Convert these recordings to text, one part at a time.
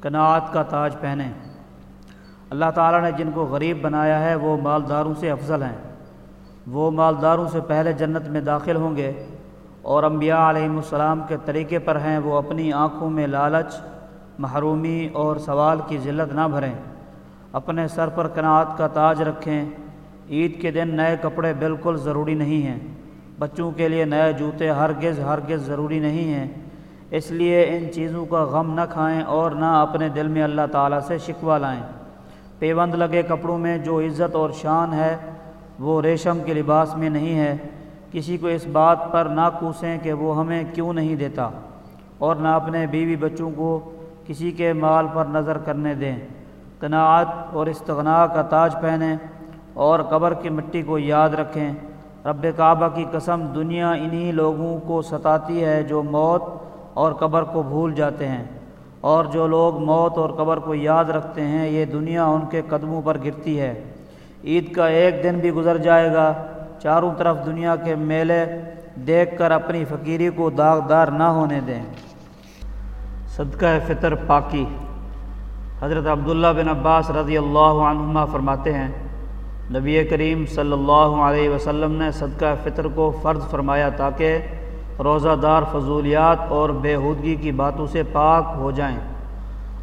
کناعت کا تاج پہنیں اللہ تعالیٰ نے جن کو غریب بنایا ہے، وہ مالداروں سے افضل ہیں۔ وہ مالداروں سے پہلے جنت میں داخل ہوں گے اور انبیاء علیہم السلام کے طریقے پر ہیں۔ وہ اپنی آنکھوں میں لالچ، محرومی اور سوال کی ذلت نہ بھریں۔ اپنے سر پر کناعت کا تاج رکھیں۔ عید کے دن نئے کپڑے بالکل ضروری نہیں ہیں۔ بچوں کے لیے نئے جوتے ہرگز ہرگز ضروری نہیں ہیں۔ اس لیے ان چیزوں کا غم نہ کھائیں اور نہ اپنے دل میں اللہ تعالیٰ سے شکوہ لائیں۔ پیوند لگے کپڑوں میں جو عزت اور شان ہے، وہ ریشم کے لباس میں نہیں ہے۔ کسی کو اس بات پر نہ کوسیں کہ وہ ہمیں کیوں نہیں دیتا اور نہ اپنے بیوی بچوں کو کسی کے مال پر نظر کرنے دیں۔ قناعت اور استغنا کا تاج پہنیں اور قبر کی مٹی کو یاد رکھیں۔ رب کعبہ کی قسم دنیا انہی لوگوں کو ستاتی ہے جو موت اور قبر کو بھول جاتے ہیں۔ اور جو لوگ موت اور قبر کو یاد رکھتے ہیں، یہ دنیا ان کے قدموں پر گرتی ہے۔ عید کا ایک دن بھی گزر جائے گا۔ چاروں طرف دنیا کے میلے دیکھ کر اپنی فقیری کو داغدار نہ ہونے دیں۔ صدقہ فطر پاکی۔ حضرت عبداللہ بن عباس رضی اللہ عنہما فرماتے ہیں، نبی کریم صلی اللہ علیہ وسلم نے صدقہ فطر کو فرض فرمایا تاکہ روزہ دار فضولیات اور بےحودگی کی باتوں سے پاک ہو جائیں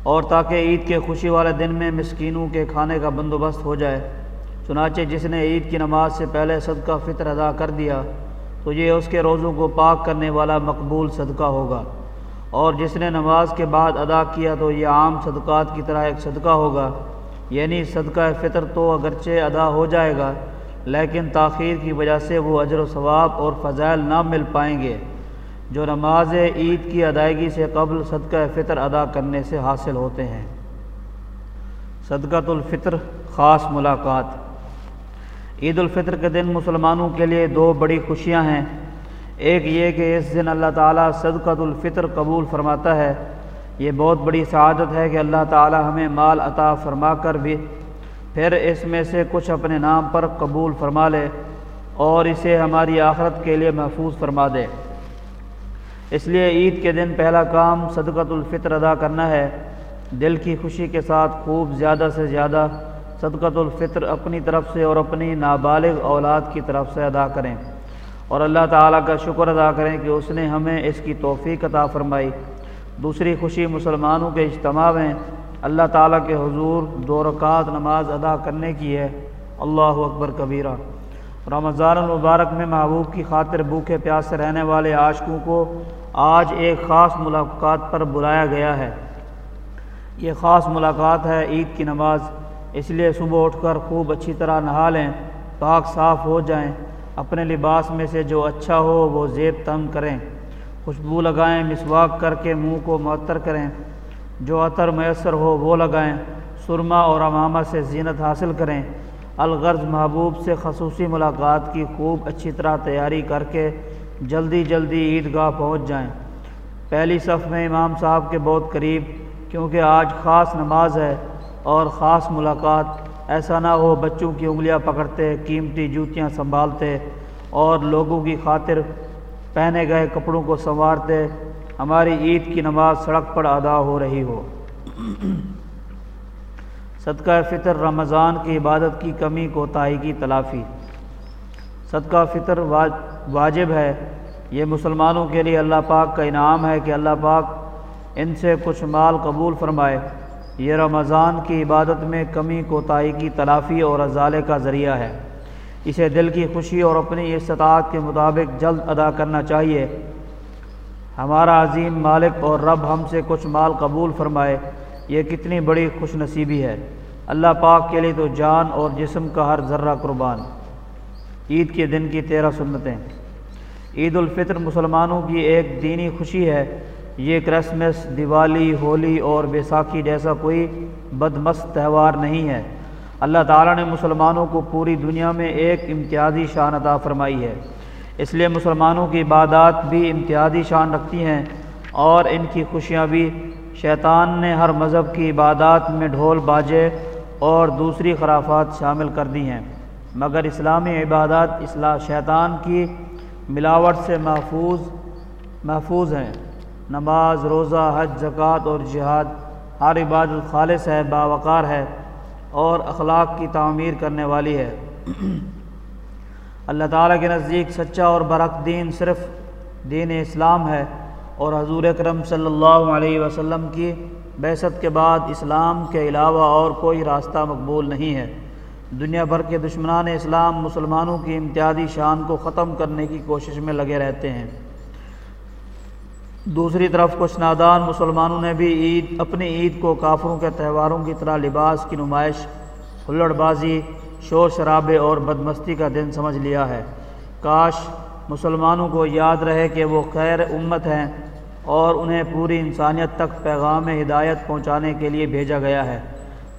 اور تاکہ عید کے خوشی والے دن میں مسکینوں کے کھانے کا بندوبست ہو جائے۔ چنانچہ جس نے عید کی نماز سے پہلے صدقہ فطر ادا کر دیا، تو یہ اس کے روزوں کو پاک کرنے والا مقبول صدقہ ہوگا۔ اور جس نے نماز کے بعد ادا کیا، تو یہ عام صدقات کی طرح ایک صدقہ ہوگا۔ یعنی صدقہ فطر تو اگرچہ ادا ہو جائے گا لیکن تاخیر کی وجہ سے وہ اجر و ثواب اور فضائل نہ مل پائیں گے، جو نماز عید کی ادائیگی سے قبل صدقہ فطر ادا کرنے سے حاصل ہوتے ہیں۔ صدقۃ الفطر، خاص ملاقات۔ عید الفطر کے دن مسلمانوں کے لیے دو بڑی خوشیاں ہیں۔ ایک یہ کہ اس دن اللہ تعالیٰ صدقۃ الفطر قبول فرماتا ہے۔ یہ بہت بڑی سعادت ہے کہ اللہ تعالیٰ ہمیں مال عطا فرما کر بھی پھر اس میں سے کچھ اپنے نام پر قبول فرما لے اور اسے ہماری آخرت کے لیے محفوظ فرما دے۔ اس لیے عید کے دن پہلا کام صدقۃ الفطر ادا کرنا ہے۔ دل کی خوشی کے ساتھ خوب زیادہ سے زیادہ صدقۃ الفطر اپنی طرف سے اور اپنی نابالغ اولاد کی طرف سے ادا کریں۔ اور اللہ تعالیٰ کا شکر ادا کریں کہ اس نے ہمیں اس کی توفیق عطا فرمائی۔ دوسری خوشی مسلمانوں کے اجتماع میں اللہ تعالیٰ کے حضور دو رکعت نماز ادا کرنے کی ہے۔ اللہ اکبر کبیرہ۔ رمضان المبارک میں محبوب کی خاطر بھوکے پیاس سے رہنے والے عاشقوں کو آج ایک خاص ملاقات پر بلایا گیا ہے۔ یہ خاص ملاقات ہے عید کی نماز، اس لیے صبح اٹھ کر خوب اچھی طرح نہا لیں، پاک صاف ہو جائیں، اپنے لباس میں سے جو اچھا ہو وہ زیب تنگ کریں۔ خوشبو لگائیں، مسواک کر کے منہ کو معطر کریں۔ جو عطر میسر ہو وہ لگائیں، سرما اور امامہ سے زینت حاصل کریں۔ الغرض محبوب سے خصوصی ملاقات کی خوب اچھی طرح تیاری کر کے جلدی جلدی عیدگاہ پہنچ جائیں۔ پہلی صف میں امام صاحب کے بہت قریب، کیونکہ آج خاص نماز ہے اور خاص ملاقات۔ ایسا نہ ہو بچوں کی انگلیاں پکڑتے، قیمتی جوتیاں سنبھالتے اور لوگوں کی خاطر پہنے گئے کپڑوں کو سنوارتے۔ ہماری عید کی نماز سڑک پر ادا ہو رہی ہو۔ صدقہ فطر رمضان کی عبادت کی کمی کوتاہی کی تلافی۔ صدقہ فطر واجب ہے۔ یہ مسلمانوں کے لیے اللہ پاک کا انعام ہے کہ اللہ پاک ان سے کچھ مال قبول فرمائے۔ یہ رمضان کی عبادت میں کمی کوتاہی کی تلافی اور ازالے کا ذریعہ ہے۔ اسے دل کی خوشی اور اپنی استطاعت کے مطابق جلد ادا کرنا چاہیے۔ ہمارا عظیم مالک اور رب ہم سے کچھ مال قبول فرمائے، یہ کتنی بڑی خوش نصیبی ہے۔ اللہ پاک کے لیے تو جان اور جسم کا ہر ذرہ قربان۔ عید کے دن کی تیرہ سنتیں۔ عید الفطر مسلمانوں کی ایک دینی خوشی ہے۔ یہ کرسمس، دیوالی، ہولی اور بیساکھی جیسا کوئی بدمست تہوار نہیں ہے۔ اللہ تعالیٰ نے مسلمانوں کو پوری دنیا میں ایک امتیازی شان عطا فرمائی ہے۔ اس لیے مسلمانوں کی عبادات بھی امتیازی شان رکھتی ہیں اور ان کی خوشیاں بھی۔ شیطان نے ہر مذہب کی عبادات میں ڈھول باجے اور دوسری خرافات شامل کر دی ہیں۔ مگر اسلامی عبادات اصلاح شیطان کی ملاوٹ سے محفوظ محفوظ ہیں۔ نماز، روزہ، حج، زکوٰۃ اور جہاد ہر عبادت خالص ہے، باوقار ہے اور اخلاق کی تعمیر کرنے والی ہے۔ اللہ تعالیٰ کے نزدیک سچا اور برق دین صرف دین اسلام ہے اور حضور اکرم صلی اللہ علیہ وسلم کی بیست کے بعد اسلام کے علاوہ اور کوئی راستہ مقبول نہیں ہے۔ دنیا بھر کے دشمنان اسلام مسلمانوں کی امتیازی شان کو ختم کرنے کی کوشش میں لگے رہتے ہیں۔ دوسری طرف کچھ نادان مسلمانوں نے بھی عید، اپنی عید کو کافروں کے تہواروں کی طرح لباس کی نمائش ہلڑ بازی شور شرابے اور بدمستی کا دن سمجھ لیا ہے۔ کاش مسلمانوں کو یاد رہے کہ وہ خیر امت ہیں اور انہیں پوری انسانیت تک پیغام ہدایت پہنچانے کے لیے بھیجا گیا ہے۔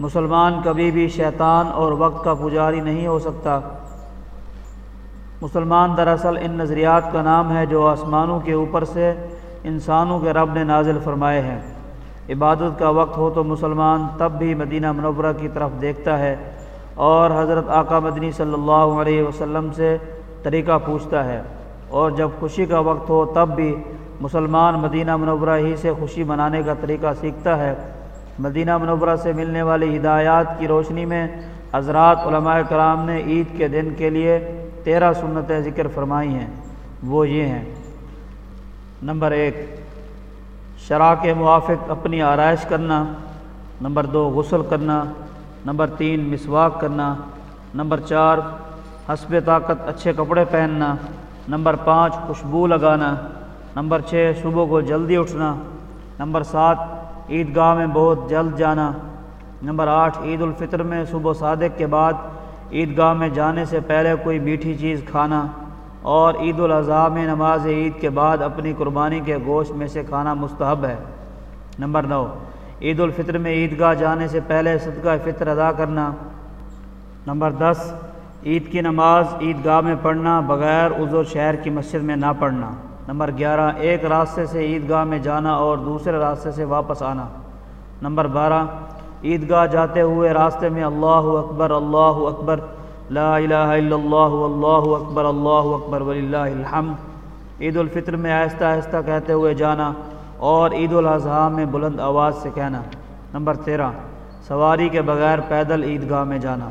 مسلمان کبھی بھی شیطان اور وقت کا پجاری نہیں ہو سکتا۔ مسلمان دراصل ان نظریات کا نام ہے جو آسمانوں کے اوپر سے انسانوں کے رب نے نازل فرمائے ہیں۔ عبادت کا وقت ہو تو مسلمان تب بھی مدینہ منورہ کی طرف دیکھتا ہے۔ اور حضرت آقا مدنی صلی اللہ علیہ وسلم سے طریقہ پوچھتا ہے اور جب خوشی کا وقت ہو تب بھی مسلمان مدینہ منورہ ہی سے خوشی منانے کا طریقہ سیکھتا ہے۔ مدینہ منورہ سے ملنے والی ہدایات کی روشنی میں حضرات علماء کرام نے عید کے دن کے لیے تیرہ سنتیں ذکر فرمائی ہیں۔ وہ یہ ہیں۔ نمبر ایک شرح کے موافق اپنی آرائش کرنا۔ نمبر دو، غسل کرنا۔ نمبر تین، مسواک کرنا. نمبر چار، حسب طاقت اچھے کپڑے پہننا. نمبر پانچ، خوشبو لگانا. نمبر چھ، صبح کو جلدی اٹھنا. نمبر سات عید گاہ میں بہت جلد جانا. نمبر آٹھ عید الفطر میں صبح صادق کے بعد عید گاہ میں جانے سے پہلے کوئی میٹھی چیز کھانا. اور عید الاضحیٰ میں نماز عید کے بعد اپنی قربانی کے گوشت میں سے کھانا مستحب ہے. نمبر نو عید الفطر میں عید گاہ جانے سے پہلے صدقہ فطر ادا کرنا۔ نمبر دس، عید کی نماز عید گاہ میں پڑھنا بغیر عضو شہر کی مسجد میں نہ پڑھنا۔ نمبر گیارہ، ایک راستے سے عید گاہ میں جانا اور دوسرے راستے سے واپس آنا۔ نمبر بارہ عید گاہ جاتے ہوئے راستے میں اللہ اکبر اللہ اکبر، لا الہ الا اللہ اللہ اکبر اللہ اکبر وللہ الحمد۔ عید الفطر میں آہستہ آہستہ کہتے ہوئے جانا۔ اور عید الاضحیٰ میں بلند آواز سے کہنا، نمبر تیرہ، سواری کے بغیر پیدل عید گاہ میں جانا۔